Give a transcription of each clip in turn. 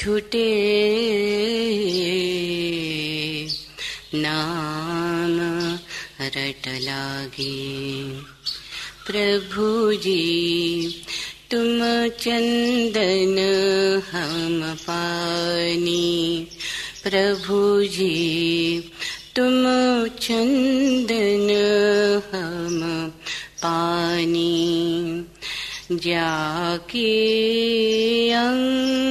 छूटे नाम रट लागे। प्रभु जी, तुम चंदन हम पानी। प्रभु जी, तुम चंदन हम पानी। जाके अंग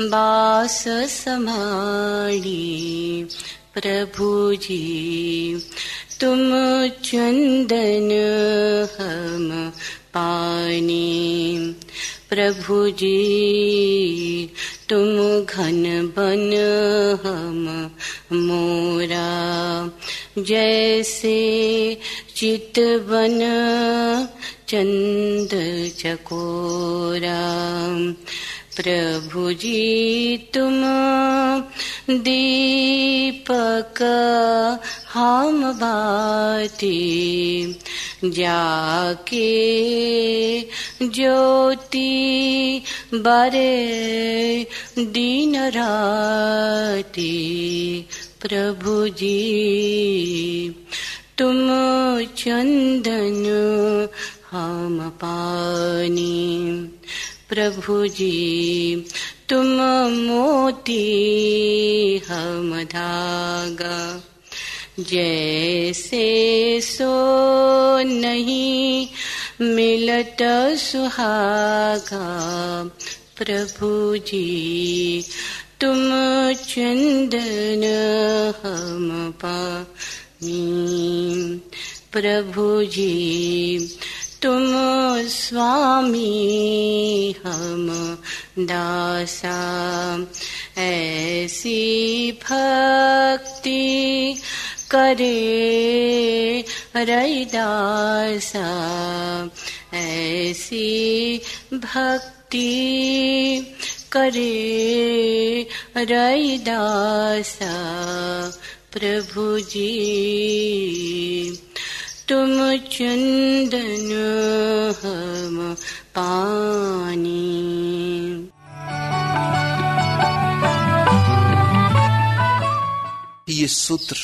बास समाड़ी प्रभु जी तुम चंदन हम पानी। प्रभु जी तुम घन बन हम मोरा। जैसे चित बन चंद चकोरा। प्रभु जी तुम दीपक, हम बाती जाके ज्योति बरे दिन राती। प्रभु जी तुम चंदन, हम पानी। प्रभु जी तुम मोती हम धागा जैसे सो नहीं मिलत सुहागा। प्रभु जी तुम चंदन हम पानी। प्रभु जी तुम स्वामी हम दासा। ऐसी भक्ति करे रैदासा। ऐसी भक्ति करे रैदासा। प्रभु जी। तुम चंदन हम पानी। ये सूत्र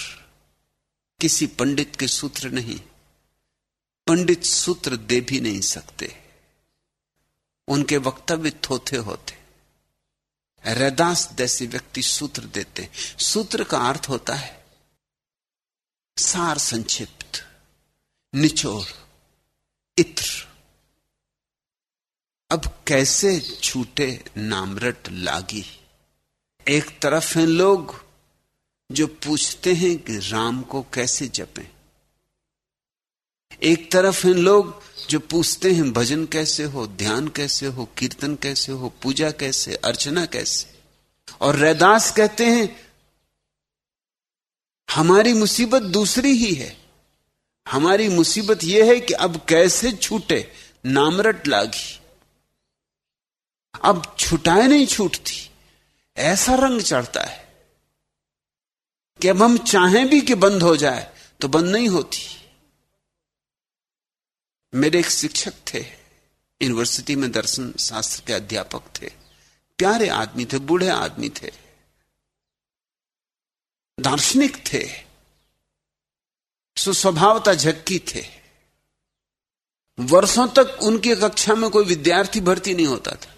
किसी पंडित के सूत्र नहीं, पंडित सूत्र दे भी नहीं सकते। उनके वक्तव्य थोथे होते। रैदास जैसे व्यक्ति सूत्र देते। सूत्र का अर्थ होता है, सार संक्षिप्त। निचोड़, इत्र। अब कैसे छूटे नामरट लागी? एक तरफ़ हैं लोग जो पूछते हैं कि राम को कैसे जपें। एक तरफ़ हैं लोग जो पूछते हैं भजन कैसे हो, ध्यान कैसे हो, कीर्तन कैसे हो, पूजा कैसे, अर्चना कैसे। और रैदास कहते हैं, हमारी मुसीबत दूसरी ही है। हमारी मुसीबत यह है कि अब कैसे छूटे? नामरट लागी। अब छुटाए नहीं छूटती। ऐसा रंग चढ़ता है कि अब हम चाहें भी कि बंद हो जाए तो बंद नहीं होती। मेरे एक शिक्षक थे, यूनिवर्सिटी में दर्शन शास्त्र के अध्यापक थे। प्यारे आदमी थे, बूढ़े आदमी थे। दार्शनिक थे। सुस्वभावता झक्की थे। वर्षों तक उनकी कक्षा में कोई विद्यार्थी भर्ती नहीं होता था।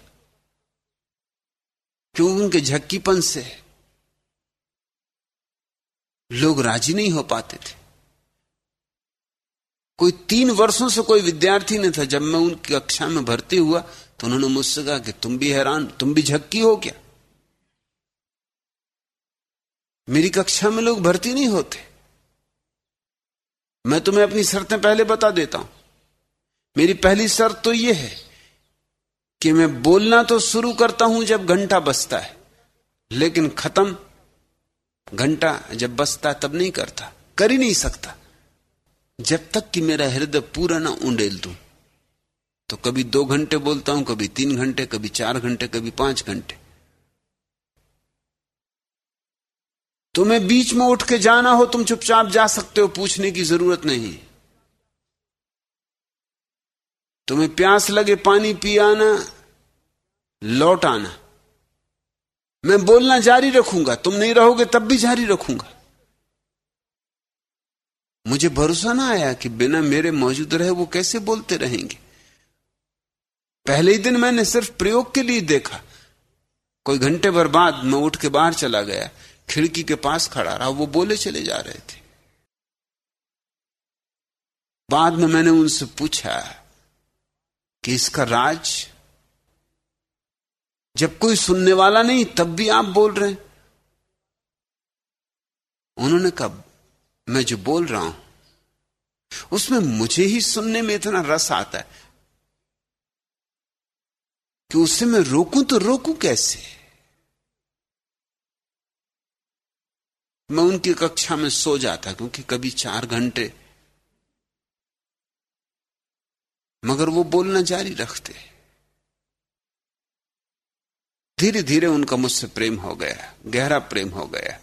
क्यों? उनके झक्कीपन से। लोग राज़ी नहीं हो पाते थे। कोई तीन वर्षों से कोई विद्यार्थी नहीं था। जब मैं उनकी कक्षा में भर्ती हुआ तो उन्होंने मुझसे कहा कि तुम भी हैरान, तुम भी झक्की हो क्या? मेरी कक्षा में लोग भर्ती नहीं होते। मैं तुम्हें अपनी शर्तें पहले बता देता हूँ। मेरी पहली शर्त तो यह है कि मैं बोलना तो शुरू करता हूँ जब घंटा बजता है, लेकिन खत्म घंटा जब बसता तब नहीं करता, कर ही नहीं सकता। जब तक कि मेरा हृदय पूरा ना उंडेल दू तो कभी दो घंटे बोलता हूँ, कभी तीन घंटे, कभी चार घंटे, कभी पाँच घंटे। तुम्हें बीच में उठ के जाना हो, तुम चुपचाप जा सकते हो, पूछने की ज़रूरत नहीं। तुम्हें प्यास लगे, पानी पी आना लौट आना। मैं बोलना जारी रखूँगा, तुम नहीं रहोगे तब भी जारी रखूँगा। मुझे भरोसा ना आया कि बिना मेरे मौजूद रहे वो कैसे बोलते रहेंगे। पहले ही दिन मैंने सिर्फ़ प्रयोग के लिए देखा। कोई घंटे भर बाद मैं उठ के बाहर चला गया। खिड़की के पास खड़ा रहा, वो बोले चले जा रहे थे। बाद में मैंने उनसे पूछा कि इसका राज जब कोई सुनने वाला नहीं, तब भी आप बोल रहे हैं? उन्होंने कहा, मैं जो बोल रहा हूँ, उसमें मुझे ही सुनने में इतना रस आता है कि उससे मैं रोकूं तो रोकूं कैसे? मैं उनकी कक्षा में सो जाता क्योंकि कभी चार घंटे। मगर वो बोलना जारी रखते। धीरे धीरे उनका मुझसे प्रेम हो गया, गहरा प्रेम हो गया।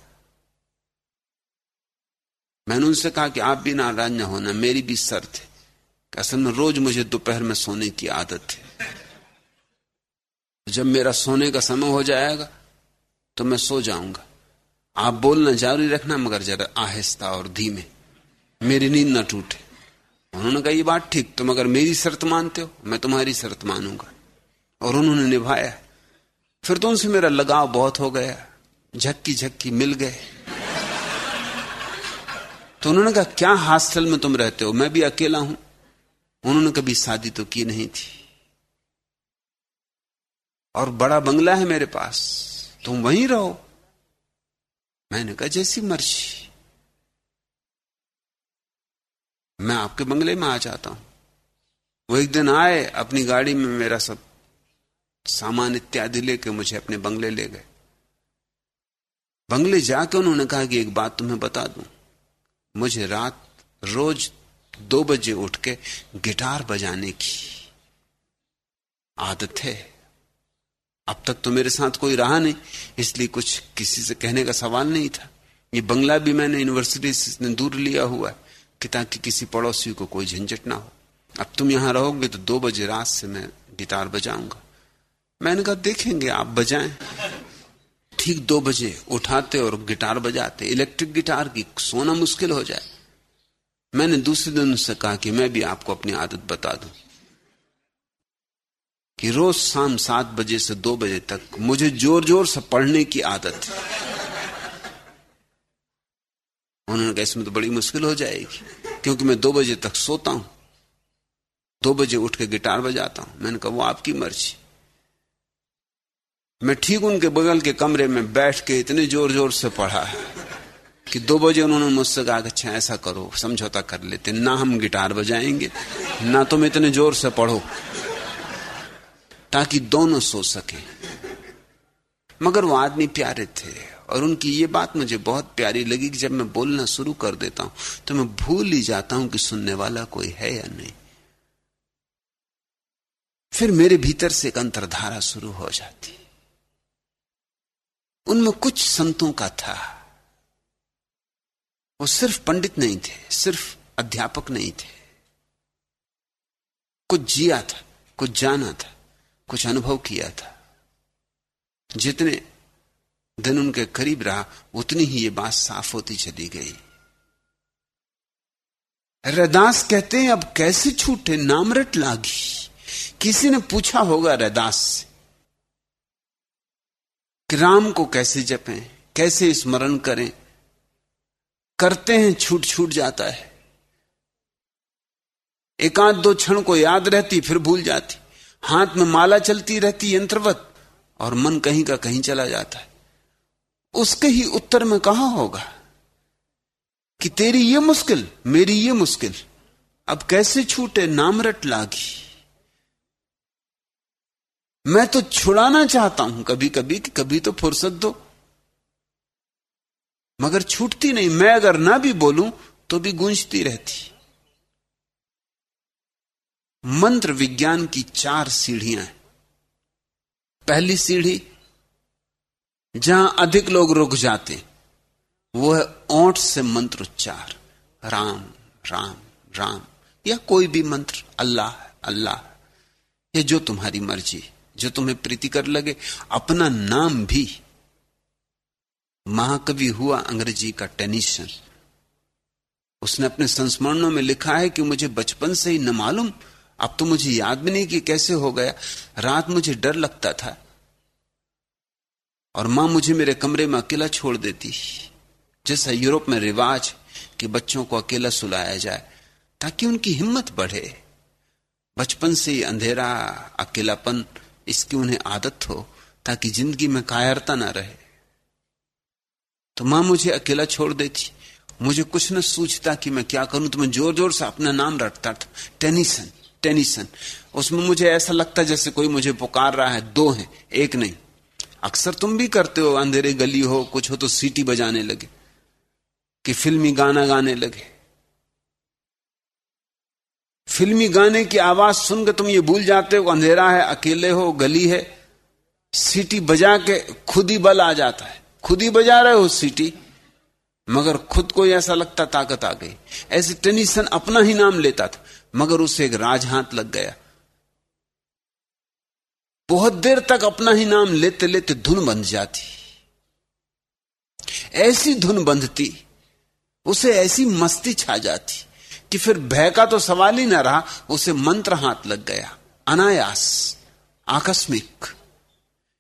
मैंने उनसे कहा कि आप भी नाराज़ न होना, मेरी भी शर्त है असल में रोज मुझे दोपहर में सोने की आदत है। जब मेरा सोने का समय हो जाएगा तो मैं सो जाऊँगा। आप बोलना जारी रखना, मगर जरा आहिस्ता और धीमे। मेरी नींद ना टूटे। उन्होंने कहा, ये बात ठीक, तुम अगर मेरी शर्त मानते हो, मैं तुम्हारी शर्त मानूँगा। और उन्होंने निभाया। फिर तो उनसे मेरा लगाव बहुत हो गया। झक्की झक्की मिल गए। तो उन्होंने कहा, क्या हॉस्टल में तुम रहते हो? मैं भी अकेला हूँ। उन्होंने कभी शादी तो की नहीं थी। और बड़ा बंगला है मेरे पास, तुम वहीं रहो। मैंने कहा, जैसी मर्ज़ी। मैं आपके बंगले में आ जाता हूँ। वो एक दिन आए, अपनी गाड़ी में मेरा सब सामान इत्यादि लेके मुझे अपने बंगले ले गए। बंगले जाके उन्होंने कहा कि एक बात तुम्हें बता दूँ। मुझे रात, रोज दो बजे उठ के गिटार बजाने की आदत है। अब तक तो मेरे साथ कोई रहा नहीं, इसलिए कुछ किसी से कहने का सवाल नहीं था। ये बंगला भी मैंने यूनिवर्सिटी से दूर लिया हुआ है कि ताकि किसी पड़ोसी को कोई झंझट ना हो। अब तुम यहाँ रहोगे तो दो बजे रात से मैं गिटार बजाऊँगा। मैंने कहा, देखेंगे, आप बजाएँ। ठीक दो बजे उठाते और गिटार बजाते। इलेक्ट्रिक गिटार की सोना मुश्किल हो जाए। मैंने दूसरे दिन उससे कहा कि मैं भी आपको अपनी आदत बता दूँ। कि रोज शाम सात बजे से दो बजे तक मुझे ज़ोर ज़ोर से पढ़ने की आदत है उन्होंने कहा, इसमें तो बड़ी मुश्किल हो जाएगी, क्योंकि मैं दो बजे तक सोता हूँ। दो बजे उठ के गिटार बजाता हूँ। मैंने कहा, वो आपकी मर्ज़ी। मैं ठीक उनके बगल के कमरे में बैठ के इतने ज़ोर ज़ोर से पढ़ा है कि दो बजे उन्होंने मुझसे कहा अच्छा ऐसा करो, समझौता कर लेते ना हम गिटार बजाएँगे, ना तुम इतने ज़ोर से पढ़ो। ताकि दोनों सो सके। मगर वो आदमी प्यारे थे, और उनकी ये बात मुझे बहुत प्यारी लगी कि जब मैं बोलना शुरू कर देता हूँ तो मैं भूल ही जाता हूँ कि सुनने वाला कोई है या नहीं। फिर मेरे भीतर से एक अंतरधारा शुरू हो जाती। उनमें कुछ संतों का था। वो सिर्फ़ पंडित नहीं थे, सिर्फ़ अध्यापक नहीं थे। कुछ जिया था, कुछ जाना था। कुछ अनुभव किया था। जितने दिन उनके करीब रहा, उतनी ही ये बात साफ़ होती चली गई। रदास कहते हैं, अब कैसे छूटे? नामरट लागी। किसी ने पूछा होगा रैदास से कि राम को कैसे जपें, कैसे स्मरण करें? करते हैं, छूट छूट जाता है। एकांत दो क्षण को याद रहती, फिर भूल जाती। हाथ में माला चलती रहती यंत्रवत, और मन कहीं का कहीं चला जाता है। उसके ही उत्तर में कहा होगा? कि तेरी ये मुश्किल, मेरी ये मुश्किल, अब कैसे छूटे नामरट लागी? मैं तो छुड़ाना चाहता हूँ कभी कभी कि कभी तो फुर्सत दो। मगर छूटती नहीं, मैं अगर ना भी बोलूँ तो भी गूंजती रहती। मंत्र विज्ञान की चार सीढ़ियाँ हैं। पहली सीढ़ी, जहाँ अधिक लोग रुक जाते वो है ओंठ से मंत्र उच्चार। राम राम राम। या कोई भी मंत्र, अल्लाह अल्लाह ये जो तुम्हारी मर्ज़ी जो तुम्हें प्रीतिकर लगे, अपना नाम भी। महाकवि हुआ अंग्रेज़ी का टेनिशन उसने अपने संस्मरणों में लिखा है कि मुझे बचपन से ही न मालूम अब तो मुझे याद भी नहीं कि कैसे हो गया। रात मुझे डर लगता था। और माँ मुझे मेरे कमरे में अकेला छोड़ देती। जैसा यूरोप में रिवाज कि बच्चों को अकेला सुलाया जाए, ताकि उनकी हिम्मत बढ़े। बचपन से ही अंधेरा, अकेलापन, इसकी उन्हें आदत हो, ताकि ज़िंदगी में कायरता ना रहे। तो माँ मुझे अकेला छोड़ देती। मुझे कुछ न सूझता कि मैं क्या करूँ। तो मैं ज़ोर ज़ोर से अपना नाम रटता था। टेनिसन। टेनिसन। उसमें मुझे ऐसा लगता है जैसे कोई मुझे पुकार रहा है। दो हैं, एक नहीं। अक्सर तुम भी करते हो, अंधेरे गली हो, कुछ हो तो सीटी बजाने लगे, कि फिल्मी गाना गाने लगे। फिल्मी गाने की आवाज़ सुनकर तुम ये भूल जाते हो, अंधेरा है, अकेले हो, गली है। सीटी बजा के खुद ही बल आ जाता है। खुद ही बजा रहे हो सीटी, मगर खुद को ऐसा लगता ताकत आ गई। ऐसे टेनिसन अपना ही नाम लेता था। मगर उसे एक राज हाथ लग गया। बहुत देर तक अपना ही नाम लेते लेते धुन बंध जाती। ऐसी धुन बंधती, उसे ऐसी मस्ती छा जाती कि फिर भय का तो सवाल ही ना रहा, उसे मंत्र हाथ लग गया। अनायास, आकस्मिक।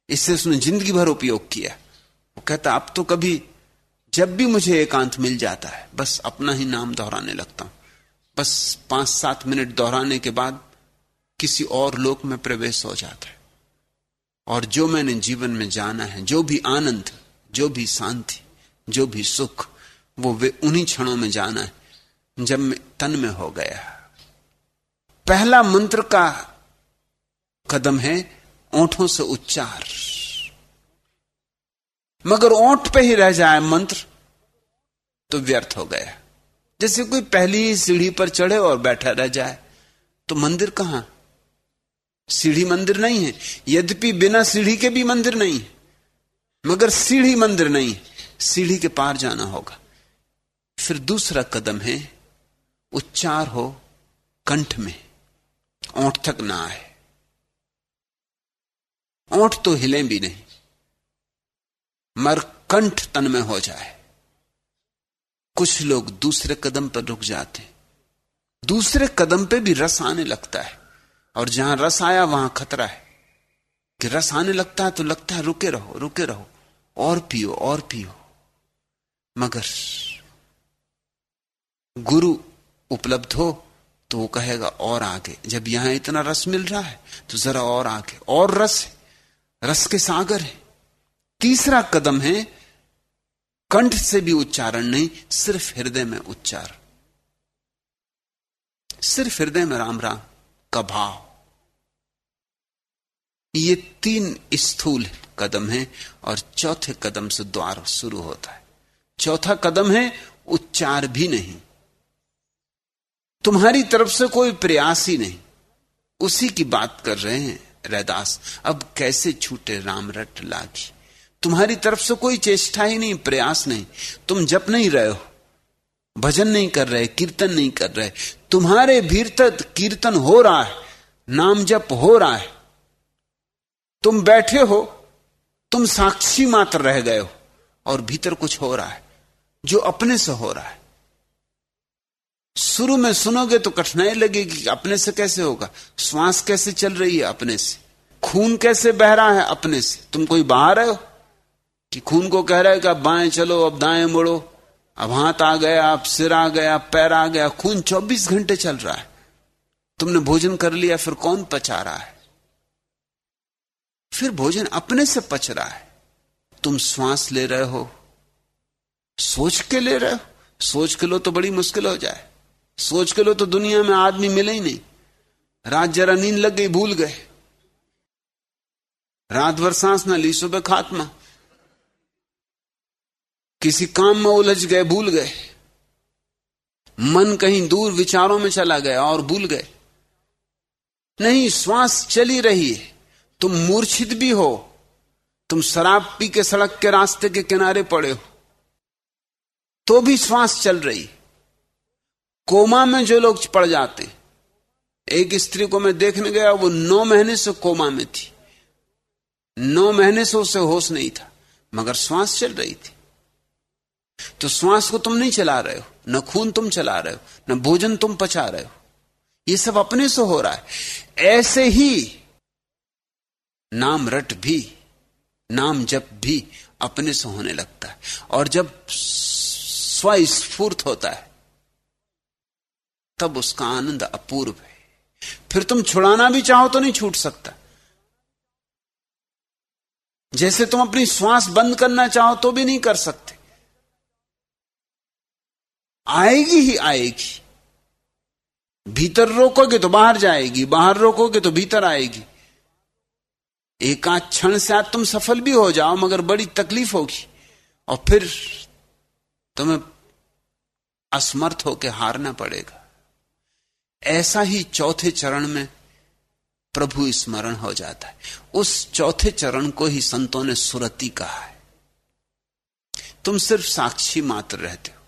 इससे उसने ज़िंदगी भर उपयोग किया। वो कहता, अब तो कभी जब भी मुझे एकांत मिल जाता है, बस अपना ही नाम दोहराने लगता हूँ। बस पाँच सात मिनट दोहराने के बाद किसी और लोक में प्रवेश हो जाता है। और जो मैंने जीवन में जाना है, जो भी आनंद, जो भी शांति, जो भी सुख, वो वे उन्हीं क्षणों में जाना है, जब मैं तन में हो गया। पहला मंत्र का कदम है, ओठों से उच्चार। मगर ओठ पे ही रह जाए मंत्र तो व्यर्थ हो गया। जैसे कोई पहली सीढ़ी पर चढ़े और बैठा रह जाए तो मंदिर कहाँ? सीढ़ी मंदिर नहीं है। यद्यपि बिना सीढ़ी के भी मंदिर नहीं है, मगर सीढ़ी मंदिर नहीं सीढ़ी के पार जाना होगा। फिर दूसरा कदम है, उच्चार हो, कंठ में। ओंठ तक ना आए। ओंठ तो हिले भी नहीं मर कंठ तन में हो जाए। कुछ लोग दूसरे कदम पर रुक जाते हैं। दूसरे कदम पे भी रस आने लगता है। और जहाँ रस आया, वहाँ खतरा है। कि रस आने लगता है तो लगता है, रुके रहो रुके रहो। और पियो और पियो। मगर गुरु उपलब्ध हो तो वो कहेगा, और आगे। जब यहाँ इतना रस मिल रहा है तो जरा और आगे। और रस है। रस के सागर है। तीसरा कदम है कंठ से भी उच्चारण नहीं, सिर्फ़ हृदय में उच्चार सिर्फ़ हृदय में राम राम, का भाव। ये तीन स्थूल कदम है और चौथे कदम से द्वार शुरू होता है। चौथा कदम है, उच्चार भी नहीं। तुम्हारी तरफ़ से कोई प्रयास ही नहीं। उसी की बात कर रहे हैं, रैदास, अब कैसे छूटे राम रट लागी तुम्हारी तरफ़ से कोई चेष्टा ही नहीं, प्रयास नहीं। तुम जप नहीं रहे हो, भजन नहीं कर रहे, कीर्तन नहीं कर रहे। तुम्हारे भीतर कीर्तन हो रहा है, नाम जप हो रहा है। तुम बैठे हो, तुम साक्षी मात्र रह गए हो और भीतर कुछ हो रहा है, जो अपने से हो रहा है। शुरू में सुनोगे तो कठिनाई लगेगी कि अपने से कैसे होगा? श्वास कैसे चल रही है अपने से? खून कैसे बह रहा है अपने से? तुम कोई बाहर हो? कि खून को कह रहा है कि अब बाएँ चलो, अब दाएँ मुड़ो। अब हाथ आ गया, अब सिर आ गया पैर आ गया, खून 24 घंटे चल रहा है। तुमने भोजन कर लिया, फिर कौन पचा रहा है? फिर भोजन अपने से पच रहा है। तुम श्वास ले रहे हो, सोच के ले रहे हो। सोच के लो तो बड़ी मुश्किल हो जाए। सोच के लो तो दुनिया में आदमी मिले ही नहीं। रात जरा नींद लग गई, भूल गए। रात भर सांस ना ली, सुबह खात्मा। किसी काम में उलझ गए, भूल गए। मन कहीं दूर विचारों में चला गया और भूल गए। नहीं, श्वास चली रही है। तुम मूर्छित भी हो। तुम शराब पी के सड़क के रास्ते के किनारे पड़े हो। तो भी श्वास चल रही। कोमा में जो लोग पड़ जाते, एक स्त्री को मैं देखने गया, वो नौ महीने से कोमा में थी। नौ महीने से उसे होश नहीं था, मगर श्वास चल रही थी। तो श्वास को तुम नहीं चला रहे हो, न खून तुम चला रहे हो, न भोजन तुम पचा रहे हो। ये सब अपने से हो रहा है। ऐसे ही नाम रट भी, नाम जप भी अपने से होने लगता है। और जब स्वस्फूर्त होता है, तब उसका आनंद अपूर्व है। फिर तुम छुड़ाना भी चाहो तो नहीं छूट सकता। जैसे तुम अपनी श्वास बंद करना चाहो तो भी नहीं कर सकते। आएगी ही आएगी। भीतर रोकोगे तो बाहर जाएगी, बाहर रोकोगे तो भीतर आएगी। एक आध क्षण से आज तुम सफल भी हो जाओ, मगर बड़ी तकलीफ़ होगी। और फिर तुम्हें असमर्थ होकर हारना पड़ेगा। ऐसा ही चौथे चरण में प्रभु स्मरण हो जाता है। उस चौथे चरण को ही संतों ने सुरति कहा है। तुम सिर्फ़ साक्षी मात्र रहते हो।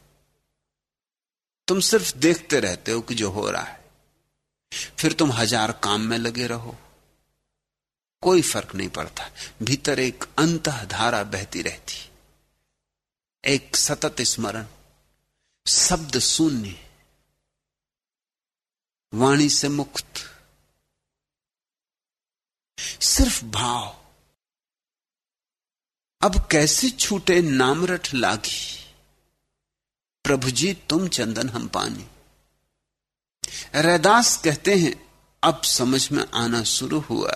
तुम सिर्फ़ देखते रहते हो कि जो हो रहा है। फिर तुम हज़ार काम में लगे रहो। कोई फ़र्क नहीं पड़ता। भीतर एक अंत धारा बहती रहती। एक सतत स्मरण। शब्द शून्य। वाणी से मुक्त। सिर्फ़ भाव। अब कैसे छूटे नामरठ लागी? प्रभु जी, तुम चंदन हम पानी। रैदास कहते हैं, अब समझ में आना शुरू हुआ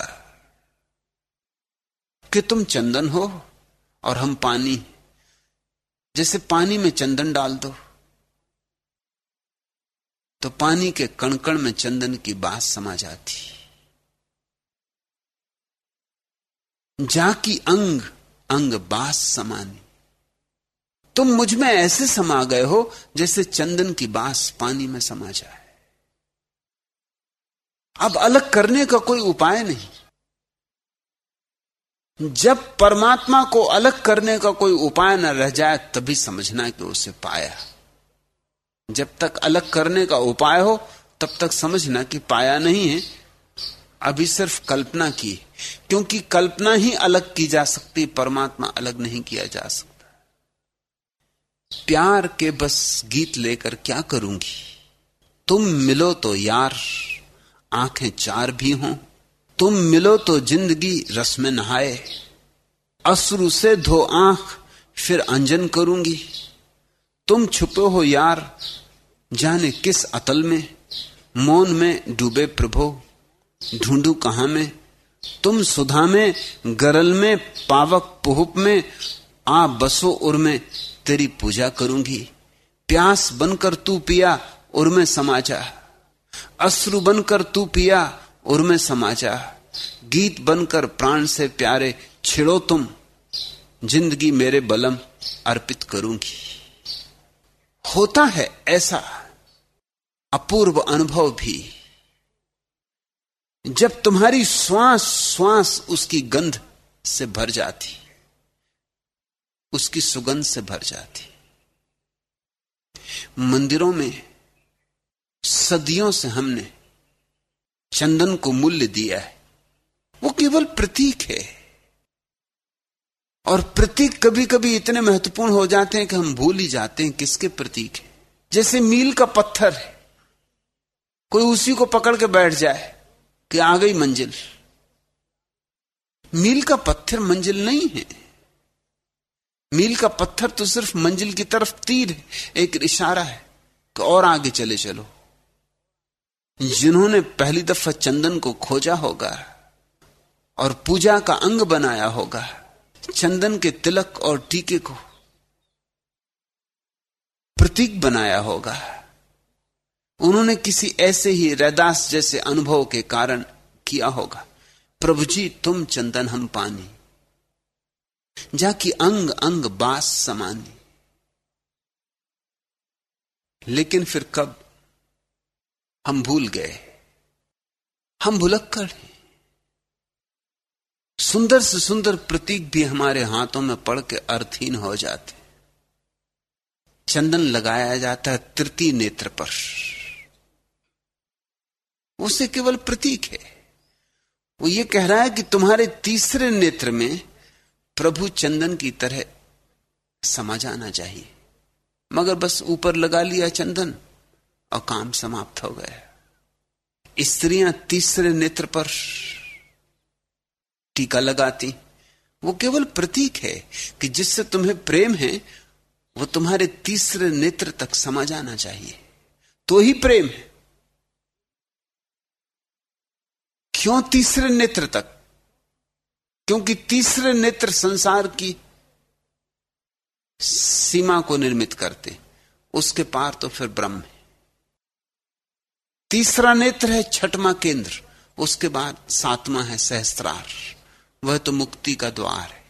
कि तुम चंदन हो और हम पानी। जैसे पानी में चंदन डाल दो तो पानी के कणकण में चंदन की बात समा जाती। जाकी अंग अंग बास समानी। तुम मुझमें ऐसे समा गए हो जैसे चंदन की बास पानी में समा जाए। अब अलग करने का कोई उपाय नहीं। जब परमात्मा को अलग करने का कोई उपाय न रह जाए, तभी समझना कि उसे पाया। जब तक अलग करने का उपाय हो, तब तक समझना कि पाया नहीं है। अभी सिर्फ़ कल्पना की, क्योंकि कल्पना ही अलग की जा सकती, परमात्मा अलग नहीं किया जा सकता। प्यार के बस गीत लेकर क्या करूँगी? तुम मिलो तो यार, आँखें चार भी हों। तुम मिलो तो ज़िंदगी रस में नहाए। अश्रु से धो आँख, फिर अंजन करूँगी। तुम छुपे हो यार, जाने किस अतल में। मौन में डूबे प्रभो, ढूंढू कहा में। तुम सुधा में, गरल में, पावक पुहुप में, आ बसो उर में। तेरी पूजा करूँगी। प्यास बनकर तू पिया, और मैं समाचा अश्रु बनकर तू पिया, और मैं समाचा गीत बनकर प्राण से प्यारे, छिड़ो तुम। ज़िंदगी मेरे बलम अर्पित करूँगी। होता है ऐसा अपूर्व अनुभव भी। जब तुम्हारी श्वास श्वास उसकी गंध से भर जाती। उसकी सुगंध से भर जाती। मंदिरों में सदियों से हमने चंदन को मूल्य दिया है। वो केवल प्रतीक है। और प्रतीक कभी कभी इतने महत्वपूर्ण हो जाते हैं कि हम भूल ही जाते हैं किसके प्रतीक है। जैसे मील का पत्थर है। कोई उसी को पकड़ के बैठ जाए कि आ गई मंजिल। मील का पत्थर मंजिल नहीं है। मील का पत्थर तो सिर्फ़ मंजिल की तरफ़ तीर है, एक इशारा है कि और आगे चले चलो। जिन्होंने पहली दफ़ा चंदन को खोजा होगा और पूजा का अंग बनाया होगा, चंदन के तिलक और टीके को प्रतीक बनाया होगा। उन्होंने किसी ऐसे ही रैदास जैसे अनुभव के कारण किया होगा, प्रभु जी, तुम चंदन हम पानी। जाकि अंग अंग बास समानी लेकिन फिर कब हम भूल गए? हम भुलक्कड़ हैं। सुंदर से सुंदर प्रतीक भी हमारे हाथों में पड़ के अर्थहीन हो जाते चंदन लगाया जाता है तृतीय नेत्र पर। उसे केवल प्रतीक है। वो ये कह रहा है कि तुम्हारे तीसरे नेत्र में प्रभु चंदन की तरह समा जाना चाहिए। मगर बस ऊपर लगा लिया चंदन और काम समाप्त हो गया। स्त्रियाँ तीसरे नेत्र पर टीका लगाती। वो केवल प्रतीक है कि जिससे तुम्हें प्रेम है, वो तुम्हारे तीसरे नेत्र तक समा जाना चाहिए। तो ही प्रेम है। क्यों तीसरे नेत्र तक? क्योंकि तीसरे नेत्र संसार की सीमा को निर्मित करते, उसके पार तो फिर ब्रह्म है। तीसरा नेत्र है छठवा केंद्र, उसके बाद सातवां है सहस्त्रार वह तो मुक्ति का द्वार है।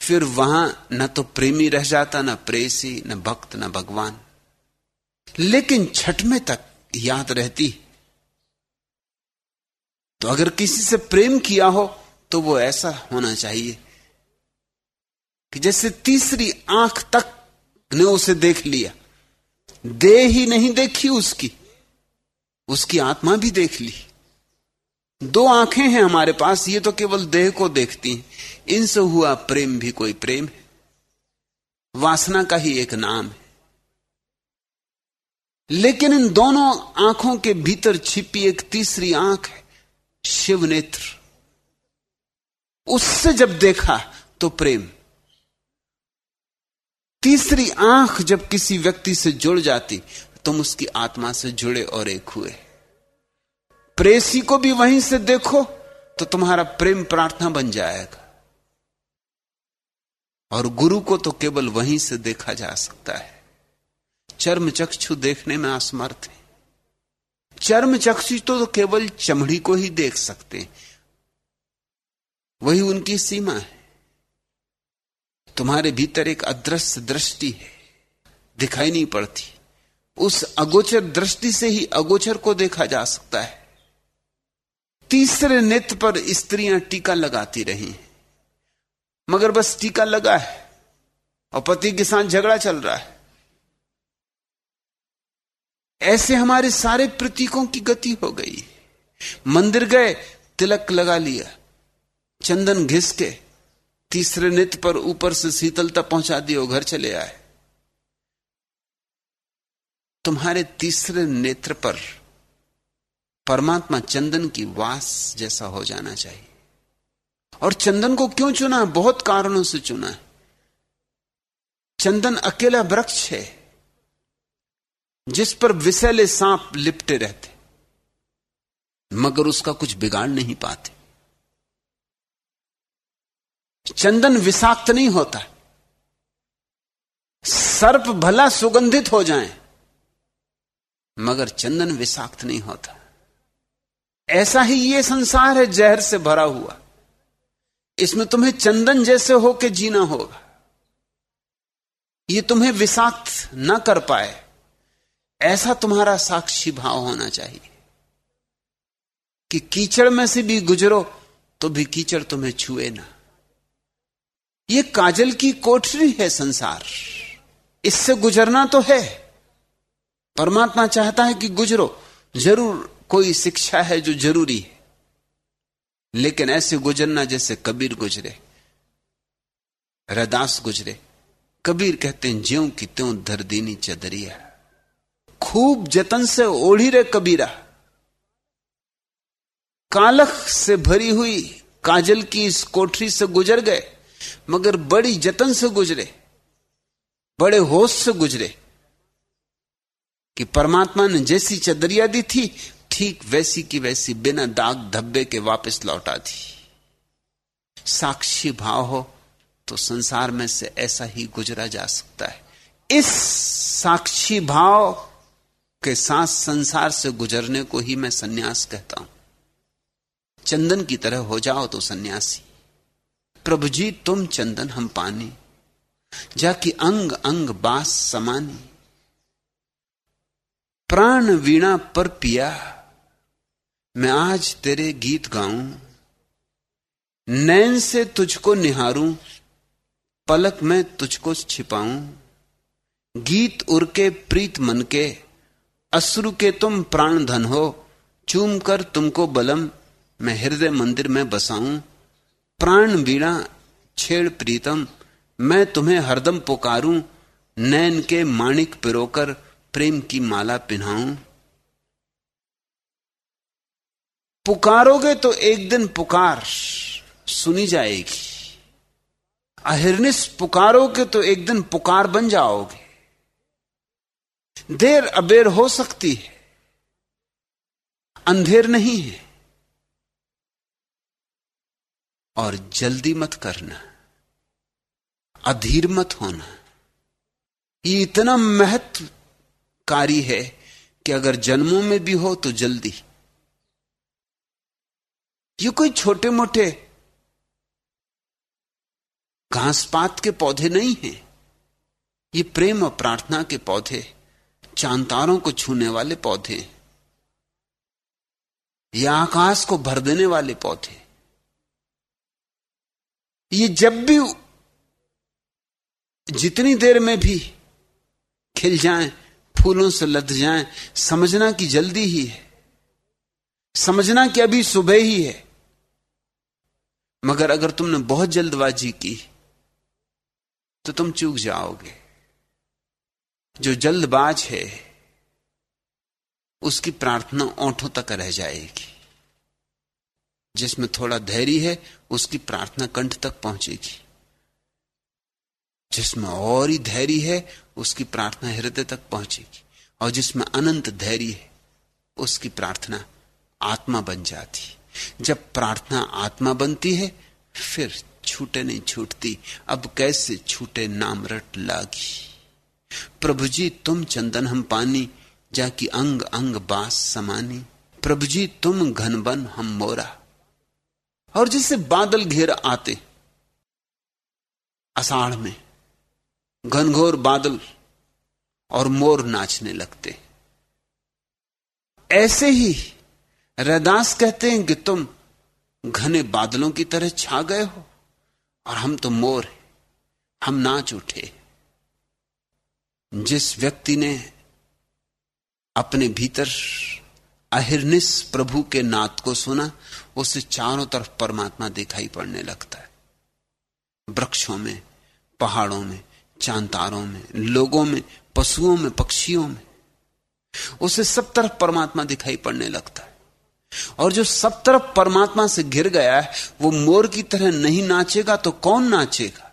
फिर वहाँ न तो प्रेमी रह जाता, न प्रेसी, न भक्त, न भगवान। लेकिन छठवें तक याद रहती तो अगर किसी से प्रेम किया हो तो वो ऐसा होना चाहिए कि जैसे तीसरी आँख तक ने उसे देख लिया, दे ही नहीं देखी उसकी उसकी आत्मा भी देख ली। दो आँखें हैं हमारे पास, ये तो केवल देह को देखती हैं। इनसे हुआ प्रेम भी कोई प्रेम है, वासना का ही एक नाम है। लेकिन इन दोनों आँखों के भीतर छिपी एक तीसरी आँख है शिव नेत्र उससे जब देखा तो प्रेम। तीसरी आँख जब किसी व्यक्ति से जुड़ जाती तुम उसकी आत्मा से जुड़े और एक हुए। प्रेसी को भी वहीं से देखो तो तुम्हारा प्रेम प्रार्थना बन जाएगा। और गुरु को तो केवल वहीं से देखा जा सकता है। चर्म चक्षु देखने में असमर्थ है। चर्म चक्षु तो, तो केवल चमड़ी को ही देख सकते हैं। वही उनकी सीमा है। तुम्हारे भीतर एक अदृश्य दृष्टि है। दिखाई नहीं पड़ती। उस अगोचर दृष्टि से ही अगोचर को देखा जा सकता है। तीसरे नेत्र पर स्त्रियाँ टीका लगाती रही मगर बस टीका लगा है और पति के साथ झगड़ा चल रहा है। ऐसे हमारे सारे प्रतीकों की गति हो गई। मंदिर गए, तिलक लगा लिया। चंदन घिस के तीसरे नित्य पर ऊपर से शीतलता पहुँचा दी और घर चले आए। तुम्हारे तीसरे नेत्र पर परमात्मा चंदन की वास जैसा हो जाना चाहिए। और चंदन को क्यों चुना? है बहुत कारणों से चुना है। चंदन अकेला वृक्ष है, जिस पर विषैले सांप लिपटे रहते, मगर उसका कुछ बिगाड़ नहीं पाते। चंदन विषाक्त नहीं होता। सर्प भला सुगंधित हो जाए, मगर चंदन विषाक्त नहीं होता। ऐसा ही ये संसार है जहर से भरा हुआ। इसमें तुम्हें चंदन जैसे होके जीना होगा। ये तुम्हें विषाक्त न कर पाए, ऐसा तुम्हारा साक्षी भाव होना चाहिए। कि कीचड़ में से भी गुजरो तो भी कीचड़ तुम्हें छुए ना। ये काजल की कोठरी है संसार। इससे गुजरना तो है। परमात्मा चाहता है कि गुजरो। ज़रूर कोई शिक्षा है जो ज़रूरी है। लेकिन ऐसे गुजरना जैसे कबीर गुजरे। रदास गुजरे। कबीर कहते हैं, ज्यो की त्यों धर दीनी चदरिया खूब जतन से ओढ़ी रे कबीरा। कालख से भरी हुई काजल की इस कोठरी से गुजर गए। मगर बड़ी जतन से गुजरे, बड़े होश से गुजरे कि परमात्मा ने जैसी चदरिया दी थी, ठीक वैसी की वैसी बिना दाग धब्बे के वापस लौटा दी। साक्षी भाव हो तो संसार में से ऐसा ही गुजरा जा सकता है। इस साक्षी भाव के साथ संसार से गुजरने को ही मैं सन्यास कहता हूँ। चंदन की तरह हो जाओ तो सन्यासी। प्रभु जी, तुम चंदन, हम पानी। जाकि अंग अंग, बास समानी। प्राण वीणा पर पिया, मैं आज तेरे गीत गाऊं। नैन से तुझको निहारूं, पलक में तुझको छिपाऊं। गीत उर के प्रीत मन के अश्रु के तुम प्राण धन हो। चूम कर तुमको बलम, मैं हृदय मंदिर में बसाऊं। प्राण वीणा, छेड़ प्रीतम, मैं तुम्हें हरदम पुकारूं, नैन के माणिक पिरोकर प्रेम की माला पिन्हाऊं। पुकारोगे तो एक दिन पुकार सुनी जाएगी। अहिर्निश पुकारोगे तो एक दिन पुकार बन जाओगे। देर अबेर हो सकती है, अंधेर नहीं है। और जल्दी मत करना। अधीर मत होना। ये इतना महत्वकारी है कि अगर जन्मों में भी हो तो जल्दी। ये कोई छोटे मोटे घास पात के पौधे नहीं हैं। ये प्रेम और प्रार्थना के पौधे, चांतारों को छूने वाले पौधे, या आकाश को भर देने वाले पौधे। ये जब भी जितनी देर में भी खिल जाएँ, फूलों से लद जाएँ, समझना कि जल्दी ही है। समझना कि अभी सुबह ही है। मगर अगर तुमने बहुत जल्दबाजी की तो तुम चूक जाओगे। जो जल्दबाज है उसकी प्रार्थना ओंठों तक रह जाएगी। जिसमें थोड़ा धैर्य है, उसकी प्रार्थना कंठ तक पहुंचेगी। जिसमें और ही धैर्य है, उसकी प्रार्थना हृदय तक पहुंचेगी। और जिसमें अनंत धैर्य है, उसकी प्रार्थना आत्मा बन जाती जब प्रार्थना आत्मा बनती है, फिर छूटे नहीं छूटती। अब कैसे छूटे नाम रट लागी। प्रभु जी, तुम चंदन हम पानी, जाकी अंग अंग बास समानी। प्रभु जी, तुम घन बन हम मोरा। और जिससे बादल घेर आते, अषाढ़ में घनघोर बादल और मोर नाचने लगते। ऐसे ही रैदास कहते हैं कि तुम घने बादलों की तरह छा गए हो और हम तो मोर हैं, हम नाच उठे जिस व्यक्ति ने अपने भीतर अहिर्निस प्रभु के नाथ को सुना उसे चारों तरफ़ परमात्मा दिखाई पड़ने लगता है। वृक्षों में, पहाड़ों में, चांतारों में, लोगों में, पशुओं में, पक्षियों में, उसे सब तरफ़ परमात्मा दिखाई पड़ने लगता है। और जो सब तरफ़ परमात्मा से घिर गया है, वो मोर की तरह नहीं नाचेगा तो कौन नाचेगा?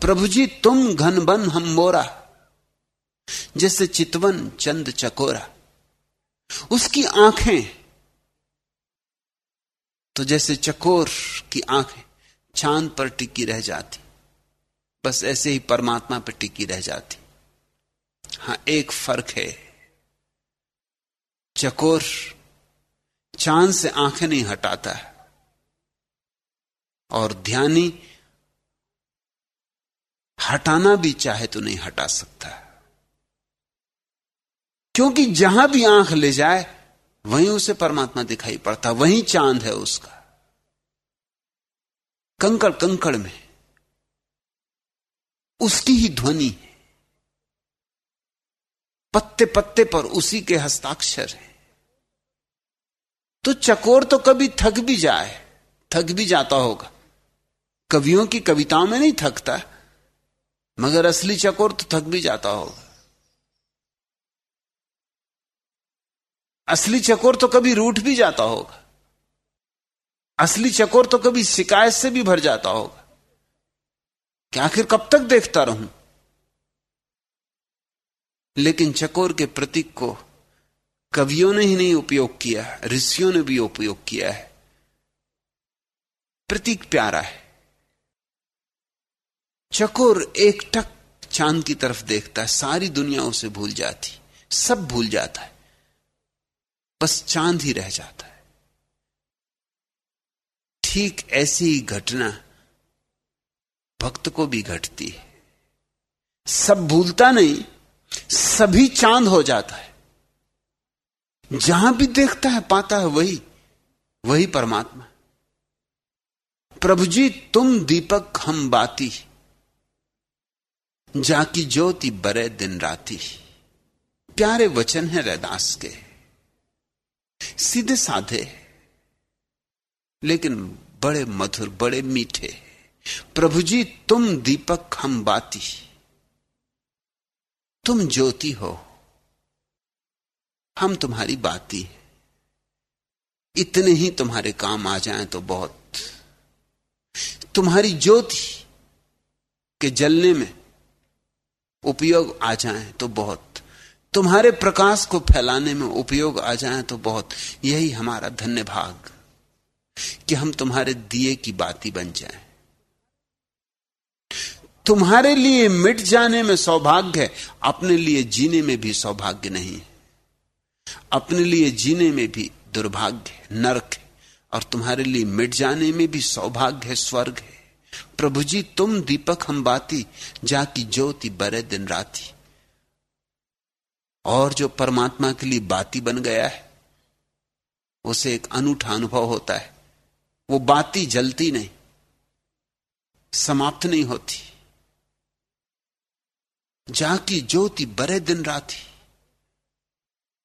प्रभु जी, तुम घन बन हम मोरा, जैसे चितवन चंद चकोरा। उसकी आँखें तो जैसे चकोर की आँखें चाँद पर टिकी रह जाती, बस ऐसे ही परमात्मा पर टिकी रह जाती। हाँ, एक फ़र्क है। चकोर चाँद से आँखें नहीं हटाता है। और ध्यानी हटाना भी चाहे तो नहीं हटा सकता। क्योंकि जहाँ भी आँख ले जाए वहीं उसे परमात्मा दिखाई पड़ता, वहीं चाँद है उसका। कंकड़ कंकड़ में उसकी ही ध्वनि है। पत्ते पत्ते पर उसी के हस्ताक्षर है। तो चकोर तो कभी थक भी जाए, थक भी जाता होगा। कवियों की कविताओं में नहीं थकता, मगर असली चकोर तो थक भी जाता होगा। असली चकोर तो कभी रूठ भी जाता होगा। असली चकोर तो कभी शिकायत से भी भर जाता होगा। कि आखिर कब तक देखता रहूँ? लेकिन चकोर के प्रतीक को कवियों ने ही नहीं उपयोग किया ऋषियों ने भी उपयोग किया है। प्रतीक प्यारा है। चकोर एक टक चाँद की तरफ़ देखता है, सारी दुनिया उसे भूल जाती, सब भूल जाता है। बस चाँद ही रह जाता है। ठीक ऐसी घटना भक्त को भी घटती है। सब भूलता नहीं, सभी चाँद हो जाता है। जहाँ भी देखता है, पाता है वही वही परमात्मा। प्रभु जी तुम दीपक हम बाती। जाकी ज्योति बरे दिन राती। प्यारे वचन है रैदास के। सीधे साधे, लेकिन बड़े मधुर, बड़े मीठे। प्रभु जी, तुम दीपक हम बाती तुम ज्योति हो, हम तुम्हारी बाती। इतने ही तुम्हारे काम आ जाएँ तो बहुत। तुम्हारी ज्योति के जलने में उपयोग आ जाए तो बहुत। तुम्हारे प्रकाश को फैलाने में उपयोग आ जाए तो बहुत। यही हमारा धन्य भाग कि हम तुम्हारे दिए की बाती बन जाएँ। तुम्हारे लिए मिट जाने में सौभाग्य है, अपने लिए जीने में भी सौभाग्य नहीं। अपने लिए जीने में भी दुर्भाग्य नरक है। और तुम्हारे लिए मिट जाने में भी सौभाग्य है, स्वर्ग है। प्रभु जी, तुम दीपक हम बाती, जाकी ज्योति बरे दिन राती। और जो परमात्मा के लिए बाती बन गया है, उसे एक अनूठा अनुभव होता है। वो बाती जलती नहीं, समाप्त नहीं होती। जाकी ज्योति बरे दिन राती,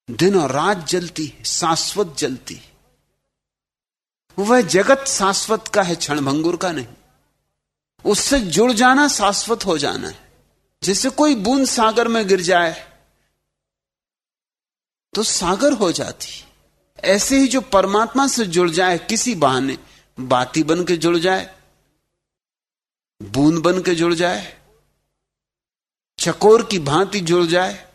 दिन और रात जलती शाश्वत जलती वह जगत शाश्वत का है क्षण भंगुर का नहीं। उससे जुड़ जाना, शाश्वत हो जाना है। जैसे कोई बूंद सागर में गिर जाए तो सागर हो जाती। ऐसे ही जो परमात्मा से जुड़ जाए, किसी बहाने बाती बन के जुड़ जाए, बूंद बन के जुड़ जाए, चकोर की भांति जुड़ जाए,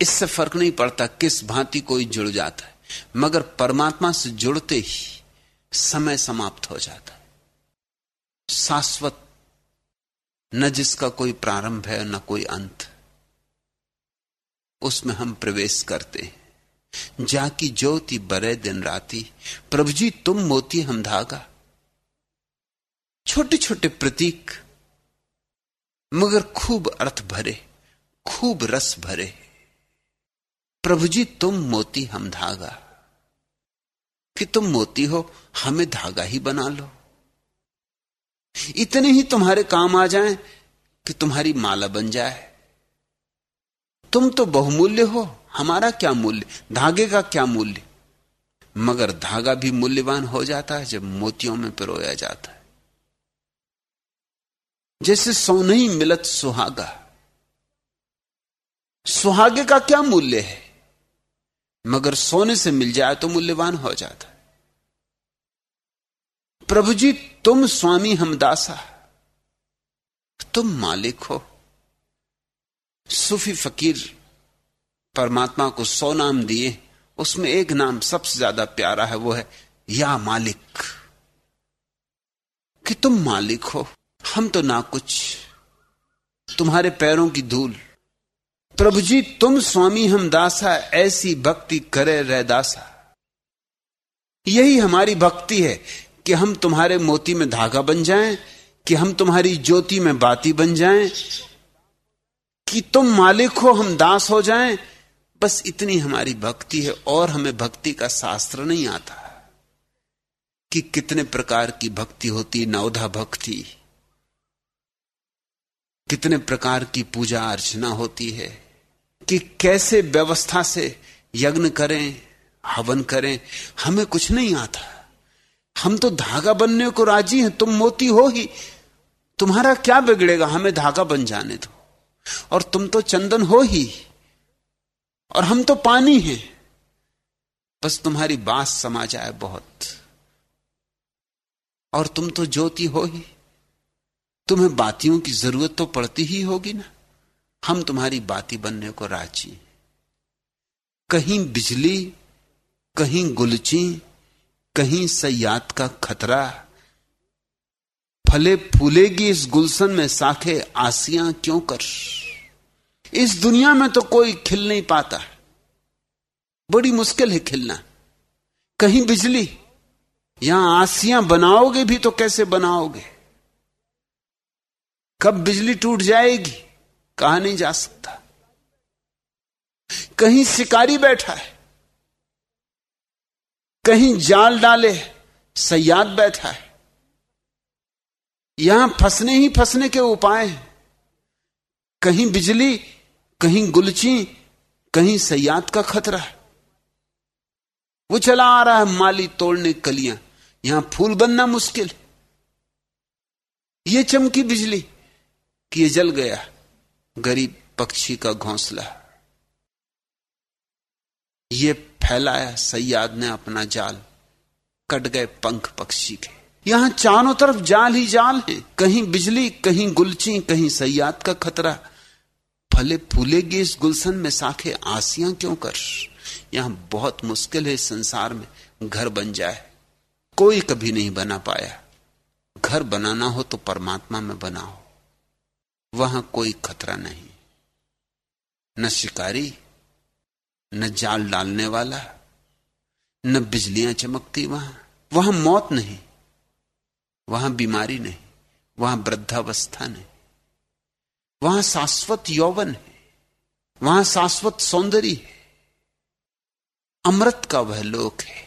इससे फ़र्क नहीं पड़ता किस भांति कोई जुड़ जाता है। मगर परमात्मा से जुड़ते ही समय समाप्त हो जाता है। शाश्वत, न जिसका कोई प्रारंभ है, न कोई अंत। उसमें हम प्रवेश करते हैं। जाकी ज्योति बरे दिन राती प्रभु जी तुम मोती हम धागा। छोटे छोटे प्रतीक, मगर खूब अर्थ भरे, खूब रस भरे। प्रभु जी तुम मोती हम धागा। कि तुम मोती हो, हमें धागा ही बना लो। इतने ही तुम्हारे काम आ जाएँ कि तुम्हारी माला बन जाए। तुम तो बहुमूल्य हो, हमारा क्या मूल्य? धागे का क्या मूल्य? मगर धागा भी मूल्यवान हो जाता है जब मोतियों में पिरोया जाता है। जैसे सोने ही मिलत सुहागा। सुहागे का क्या मूल्य है? मगर सोने से मिल जाए तो मूल्यवान हो जाता है। प्रभु जी, तुम स्वामी हमदासा। तुम मालिक हो। सूफी फकीर परमात्मा को सौ नाम दिए, उसमें एक नाम सबसे ज़्यादा प्यारा है, वो है, या मालिक। कि तुम मालिक हो, हम तो ना कुछ। तुम्हारे पैरों की धूल। प्रभु जी, तुम स्वामी, हम दासा, ऐसी भक्ति करे रह दासा। यही हमारी भक्ति है कि हम तुम्हारे मोती में धागा बन जाएँ, कि हम तुम्हारी ज्योति में बाती बन जाएँ कि तुम मालिक हो, हम दास हो जाएँ, बस इतनी हमारी भक्ति है और हमें भक्ति का शास्त्र नहीं आता। कि कितने प्रकार की भक्ति होती, नवधा भक्ति। कितने प्रकार की पूजा अर्चना होती है। कि कैसे व्यवस्था से यज्ञ करें, हवन करें, हमें कुछ नहीं आता। हम तो धागा बनने को राज़ी हैं, तुम मोती हो ही। तुम्हारा क्या बिगड़ेगा, हमें धागा बन जाने दो। और तुम तो चंदन हो ही, और हम तो पानी हैं। बस तुम्हारी बात समा जाए बहुत, और तुम तो ज्योति हो ही। तुम्हें बातियों की ज़रूरत तो पड़ती ही होगी ना। हम तुम्हारी बाती बनने को राज़ी कहीं बिजली, कहीं गुलची, कहीं सयाद का खतरा फले फूलेगी इस गुलशन में, साखे आसियाँ क्यों कर? इस दुनिया में तो कोई खिल नहीं पाता। बड़ी मुश्किल है खिलना। कहीं बिजली, यहाँ आसियाँ बनाओगे भी तो कैसे बनाओगे? कब बिजली टूट जाएगी, कहा नहीं जा सकता। कहीं शिकारी बैठा है, कहीं जाल डाले, सयाद बैठा है। यहाँ फंसने ही फंसने के उपाय हैं। कहीं बिजली, कहीं गुलची, कहीं सयाद का खतरा है। वो चला आ रहा है माली तोड़ने कलियाँ। यहाँ फूल बनना मुश्किल। ये चमकी बिजली कि ये जल गया। गरीब पक्षी का घोंसला। ये फैलाया सयाद ने अपना जाल। कट गए पंख पक्षी के। यहाँ चारों तरफ़ जाल ही जाल है। कहीं बिजली, कहीं गुलची, कहीं सयाद का खतरा। फले फूलेगी इस गुलशन में साखे आसियाँ क्यों कर? यहाँ बहुत मुश्किल है संसार में। घर बन जाए। कोई कभी नहीं बना पाया। घर बनाना हो तो परमात्मा में बनाओ। वहाँ कोई खतरा नहीं। न शिकारी, न जाल डालने वाला, न बिजलियाँ चमकती वहाँ। वहाँ मौत नहीं। वहाँ बीमारी नहीं, वहाँ वृद्धावस्था नहीं, वहाँ शाश्वत यौवन है, वहाँ शाश्वत सौंदर्य है। अमृत का वह लोक है।